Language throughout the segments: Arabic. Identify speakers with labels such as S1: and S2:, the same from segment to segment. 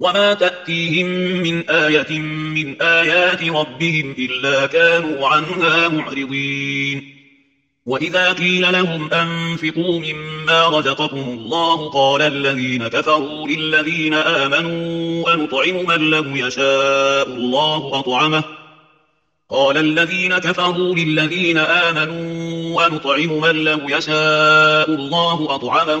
S1: وما تأتيهم من آية من آيات ربهم إلا كانوا عنها معرضين. وإذا قيل لهم أنفقوا مما رزقكم الله قال الذين كفروا للذين آمنوا أنطعم من له يشاء الله أطعمه. قال الذين كفروا للذين آمنوا أنطعم من له يشاء الله أطعمه.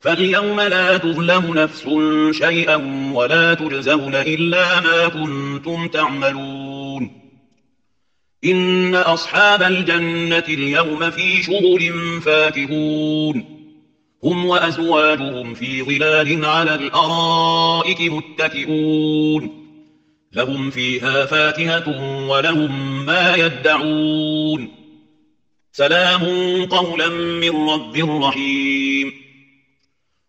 S1: فاليوم لا تظلم نفس شيئا ولا تجزون إلا ما كنتم تعملون. إن أصحاب الجنة اليوم في شغل فاكهون. هم وأزواجهم في ظلال على الأرائك متكئون. لهم فيها فاكهة ولهم ما يدعون. سلام قولا من رب رحيم.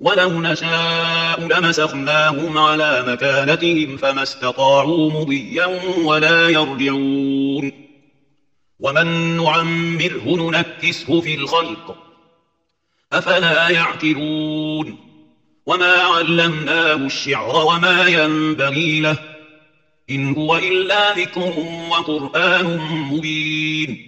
S1: ولو نشاء لمسخناهم على مكانتهم فما استطاعوا مضيا ولا يرجعون ومن نعمره ننكسه في الخلق أفلا يعترون وما علمناه الشعر وما ينبغي له إن هو إلا ذكر وقرآن مبين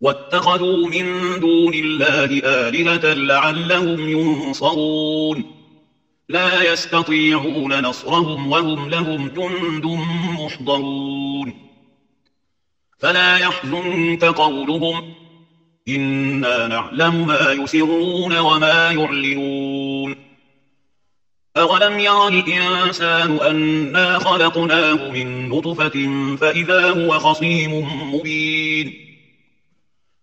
S1: واتخذوا من دون الله آلهة لعلهم ينصرون. لا يستطيعون نصرهم وهم لهم جند محضرون. فلا يحزنك قولهم. إنا نعلم ما يسرون وما يعلنون. أولم يرى الإنسان أنا خلقناه من نطفة فإذا هو خصيم مبين.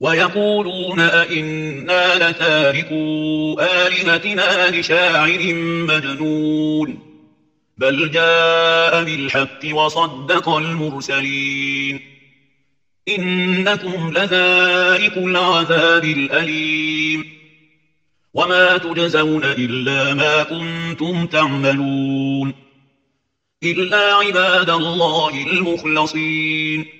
S1: ويقولون أئنا لتاركوا آلهتنا لشاعر مجنون بل جاء بالحق وصدق المرسلين إنكم لذائق العذاب الأليم وما تجزون إلا ما كنتم تعملون إلا عباد الله المخلصين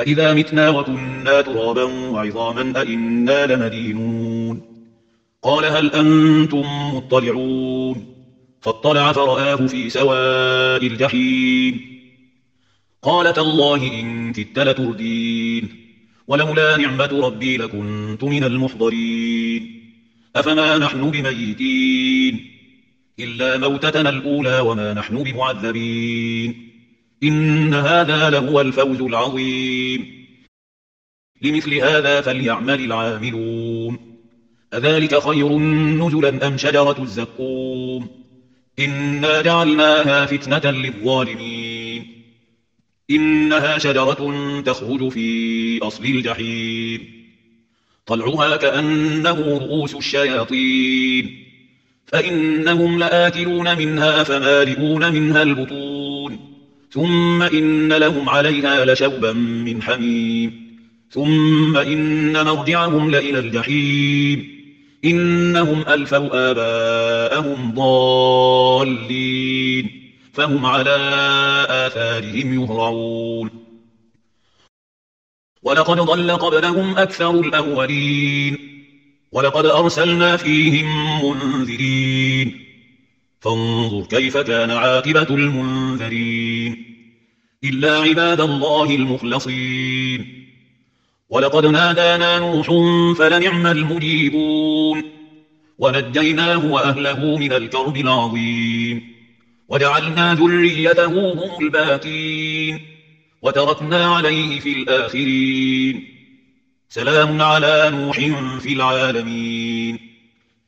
S1: أَإِذَا مِتْنَا وَكُنَّا تُرَابًا وَعِظَامًا أَإِنَّا لَمَدِينُونَ قَالَ هَلْ أَنْتُمْ مُطَّلِعُونَ فَاطَّلَعَ فَرَآهُ فِي سَوَاءِ الْجَحِيمِ قَالَ تَاللَّهِ إِن كِدتَّ لَتُرْدِينِ وَلَوْلَا نِعْمَةُ رَبِّي لَكُنْتُ مِنَ الْمُحْضَرِينَ أَفَمَا نَحْنُ بِمَيِّتِينَ إِلَّا مَوْتَتَنَا الْأُولَى وَمَا نَحْنُ بِمُعَذَّبِينَ إن هذا لهو الفوز العظيم. لمثل هذا فليعمل العاملون. أذلك خير نزلا أم شجرة الزقوم؟ إنا جعلناها فتنة للظالمين. إنها شجرة تخرج في أصل الجحيم. طلعها كأنه رؤوس الشياطين. فإنهم لآكلون منها فمالئون منها البطون. ثم إن لهم عليها لشوبا من حميم. ثم إن مرجعهم لإلى الجحيم. إنهم ألفوا آباءهم ضالين. فهم على آثارهم يهرعون. ولقد ضل قبلهم أكثر الأولين. ولقد أرسلنا فيهم منذرين. فانظر كيف كان عاقبة المنذرين. إلا عباد الله المخلصين. ولقد نادانا نوح فلنعم المجيبون. ونجيناه وأهله من الكرب العظيم. وجعلنا ذريته هم الباكين وتركنا عليه في الآخرين. سلام على نوح في العالمين.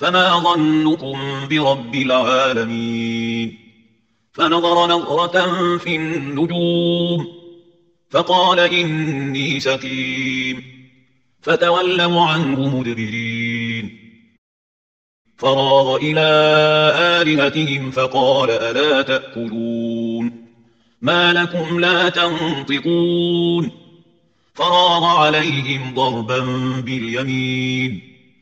S1: فما ظنكم برب العالمين فنظر نظرة في النجوم فقال إني سكيم فتولوا عنه مدبرين فراغ إلى آلهتهم فقال ألا تأكلون ما لكم لا تنطقون فراغ عليهم ضربا باليمين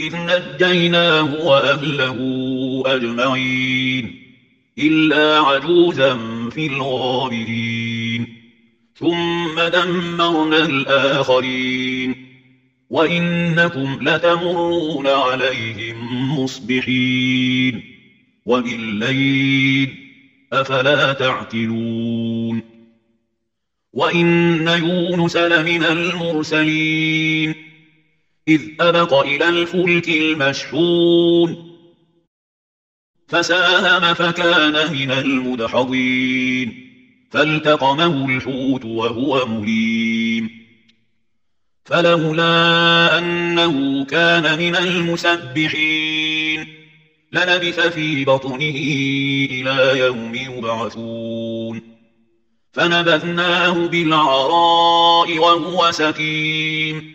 S1: إذ نجيناه وأهله أجمعين إلا عجوزا في الغابرين ثم دمرنا الآخرين وإنكم لتمرون عليهم مصبحين وبالليل أفلا تعتلون وإن يونس لمن المرسلين إذ أبق إلى الفلك المشحون. فساهم فكان من المدحضين. فالتقمه الحوت وهو مليم. فلولا أنه كان من المسبحين لنبث في بطنه إلى يوم يبعثون. فنبذناه بالعراء وهو سكيم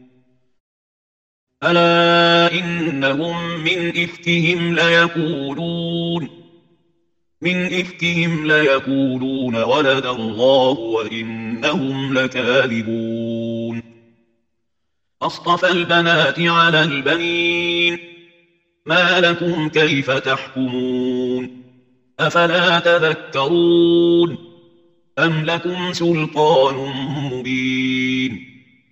S1: ألا إنهم من إفتهم ليقولون من إفتهم ليقولون ولد الله وإنهم لكاذبون أصطفى البنات على البنين ما لكم كيف تحكمون أفلا تذكرون أم لكم سلطان مبين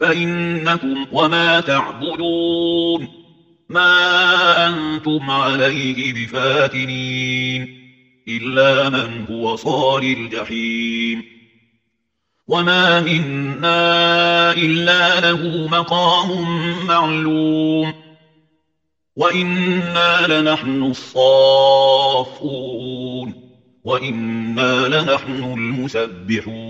S1: فإنكم وما تعبدون ما أنتم عليه بفاتنين إلا من هو صار الجحيم وما منا إلا له مقام معلوم وإنا لنحن الصافون وإنا لنحن المسبحون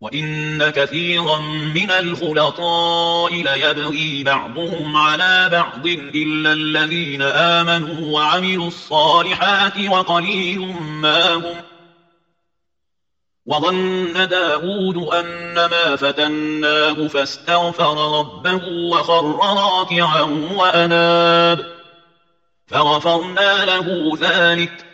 S1: وَإِنَّ كَثِيرًا مِنَ الْخُلَطَاءِ لَيَبْغِي بَعْضُهُمْ عَلَى بَعْضٍ إِلَّا الَّذِينَ آمَنُوا وَعَمِلُوا الصَّالِحَاتِ وَقَلِيلٌ مَا هُمْ وَظَنَّ دَاوُودُ أَنَّمَا فَتَنَّاهُ فَاسْتَغْفَرَ رَبَّهُ وَخَرَّ رَاكِعًا وَأَنَابَ فَغَفَرْنَا لَهُ ذَلِكَ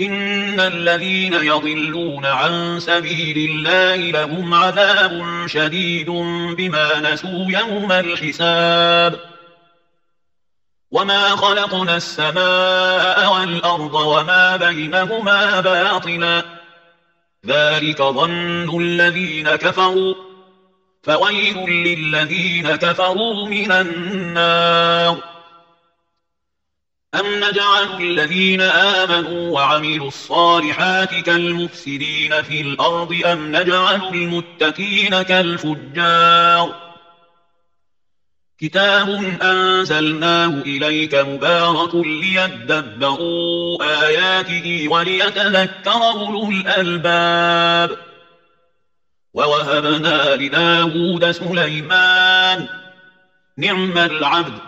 S1: ان الذين يضلون عن سبيل الله لهم عذاب شديد بما نسوا يوم الحساب وما خلقنا السماء والأرض وما بينهما باطلا ذلك ظن الذين كفروا فويل للذين كفروا من النار أم نجعل الذين آمنوا وعملوا الصالحات كالمفسدين في الأرض أم نجعل المتقين كالفجار كتاب أنزلناه إليك مبارك ليتدبروا آياته وليتذكر أولو الألباب ووهبنا لداود سليمان نعم العبد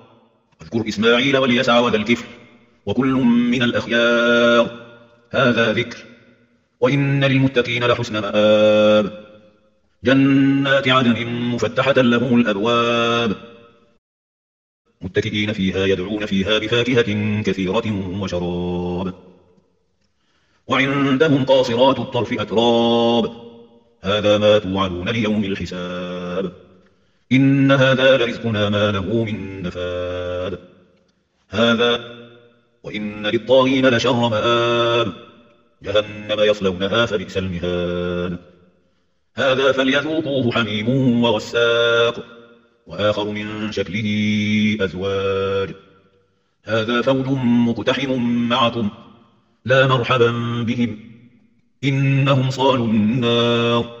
S1: واذكر إسماعيل واليسع وذا الكفر وكل من الأخيار. هذا ذكر. وإن للمتقين لحسن مآب. جنات عدن مفتحة لهم الأبواب. متكئين فيها يدعون فيها بفاكهة كثيرة وشراب. وعندهم قاصرات الطرف أتراب. هذا ما توعدون ليوم الحساب. إن هذا لرزقنا ما له من نفاد. هذا وإن للطاغين لشر مآب. جهنم يصلونها فبئس المهاد. هذا فليذوقوه حميم وغساق. وآخر من شكله أزواج. هذا فوج مقتحم معكم. لا مرحبا بهم. إنهم صالوا النار.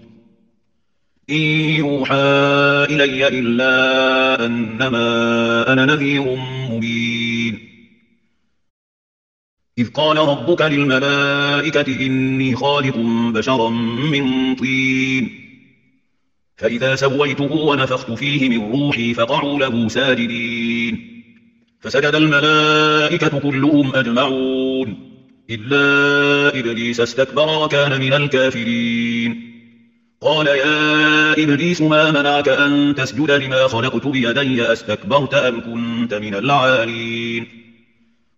S1: إن يوحى إلي إلا أنما أنا نذير مبين. إذ قال ربك للملائكة إني خالق بشرا من طين. فإذا سويته ونفخت فيه من روحي فقعوا له ساجدين. فسجد الملائكة كلهم أجمعون. إلا إبليس استكبر وكان من الكافرين. قال يا إبليس ما منعك أن تسجد لما خلقت بيدي؟ أستكبرت أم كنت من العالين؟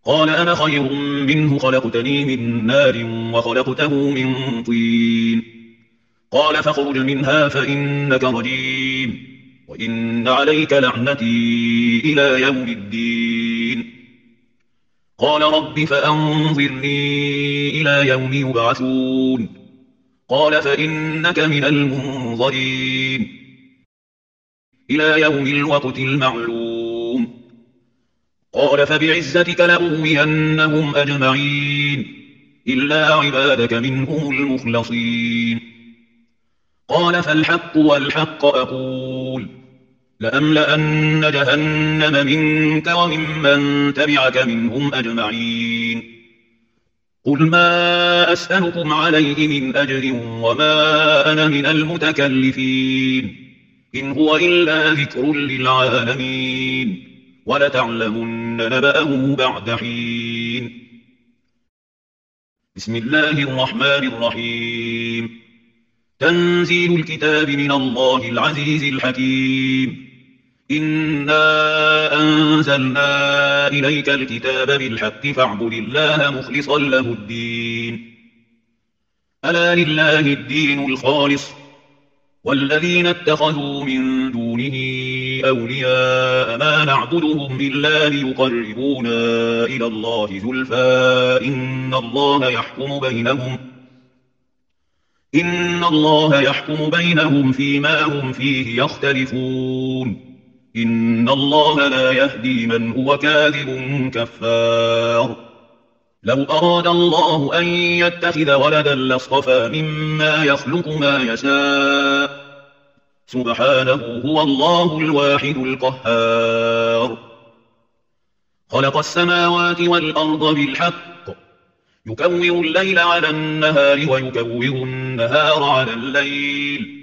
S1: قال أنا خير منه خلقتني من نار وخلقته من طين. قال فاخرج منها فإنك رجيم وإن عليك لعنتي إلى يوم الدين. قال رب فأنظرني إلى يوم يبعثون. قال فإنك من المنظرين. إلى يوم الوقت المعلوم. قال فبعزتك لأغوينهم أجمعين. إلا عبادك منهم المخلصين. قال فالحق والحق أقول. لأملأن جهنم منك وممن تبعك منهم أجمعين. قل ما أسألكم عليه من أجر وما أنا من المتكلفين إن هو إلا ذكر للعالمين ولتعلمن نبأه بعد حين. بسم الله الرحمن الرحيم. تنزيل الكتاب من الله العزيز الحكيم. إنا أنزلنا إليك الكتاب بالحق فاعبد الله مخلصا له الدين. ألا لله الدين الخالص؟ والذين اتخذوا من دونه أولياء ما نعبدهم إلا ليقربونا إلى الله زلفا إن الله يحكم بينهم إن الله يحكم بينهم فيما هم فيه يختلفون. إن الله لا يهدي من هو كاذب كفار. لو أراد الله أن يتخذ ولدا لاصطفى مما يخلق ما يشاء. سبحانه هو الله الواحد القهار. خلق السماوات والأرض بالحق. يكور الليل على النهار ويكور النهار على الليل.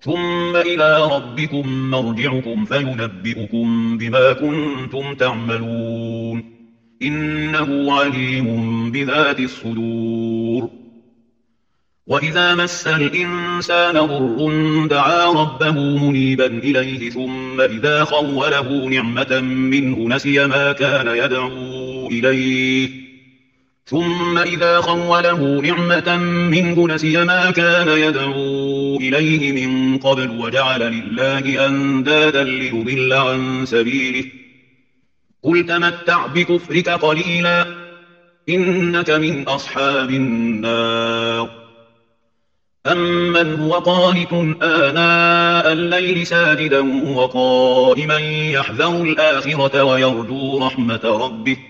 S1: ثم إلى ربكم مرجعكم فينبئكم بما كنتم تعملون. إنه عليم بذات الصدور. وإذا مس الإنسان ضر دعا ربه منيبا إليه ثم إذا خوله نعمة منه نسي ما كان يدعو إليه. ثم إذا خوله نعمة منه نسي ما كان يدعو إليه من قبل وجعل لله أندادا ليضل عن سبيله. قل تمتع بكفرك قليلا إنك من أصحاب النار. أمن هو قانت آناء الليل ساجدا وقائما يحذر الآخرة ويرجو رحمة ربه.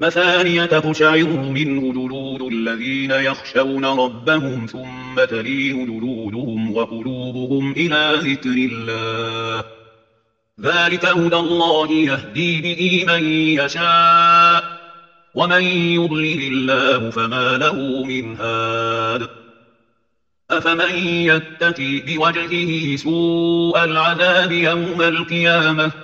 S1: مثانية تشعر منه جلود الذين يخشون ربهم ثم تليه جلودهم وقلوبهم إلى ذكر الله. ذلك هدى الله يهدي به من يشاء ومن يضلل الله فما له من هاد. أفمن يتتي بوجهه سوء العذاب يوم القيامة؟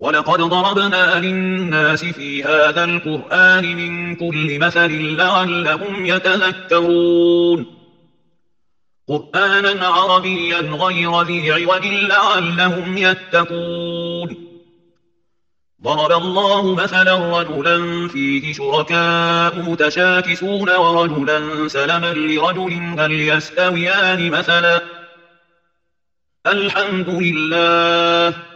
S1: وَلَقَدْ ضَرَبْنَا لِلنَّاسِ فِي هَذَا الْقُرْآنِ مِنْ كُلِّ مَثَلٍ لَعَلَّهُمْ يَتَذَكَّرُونَ. قُرْآنًا عَرَبِيًّا غَيْرَ ذِي عِوَجٍ لَعَلَّهُمْ يَتَّقُونَ. ضرب الله مثلا رجلا فيه شركاء متشاكسون ورجلا سلما لرجل هل يستويان مثلا؟ الحمد لله.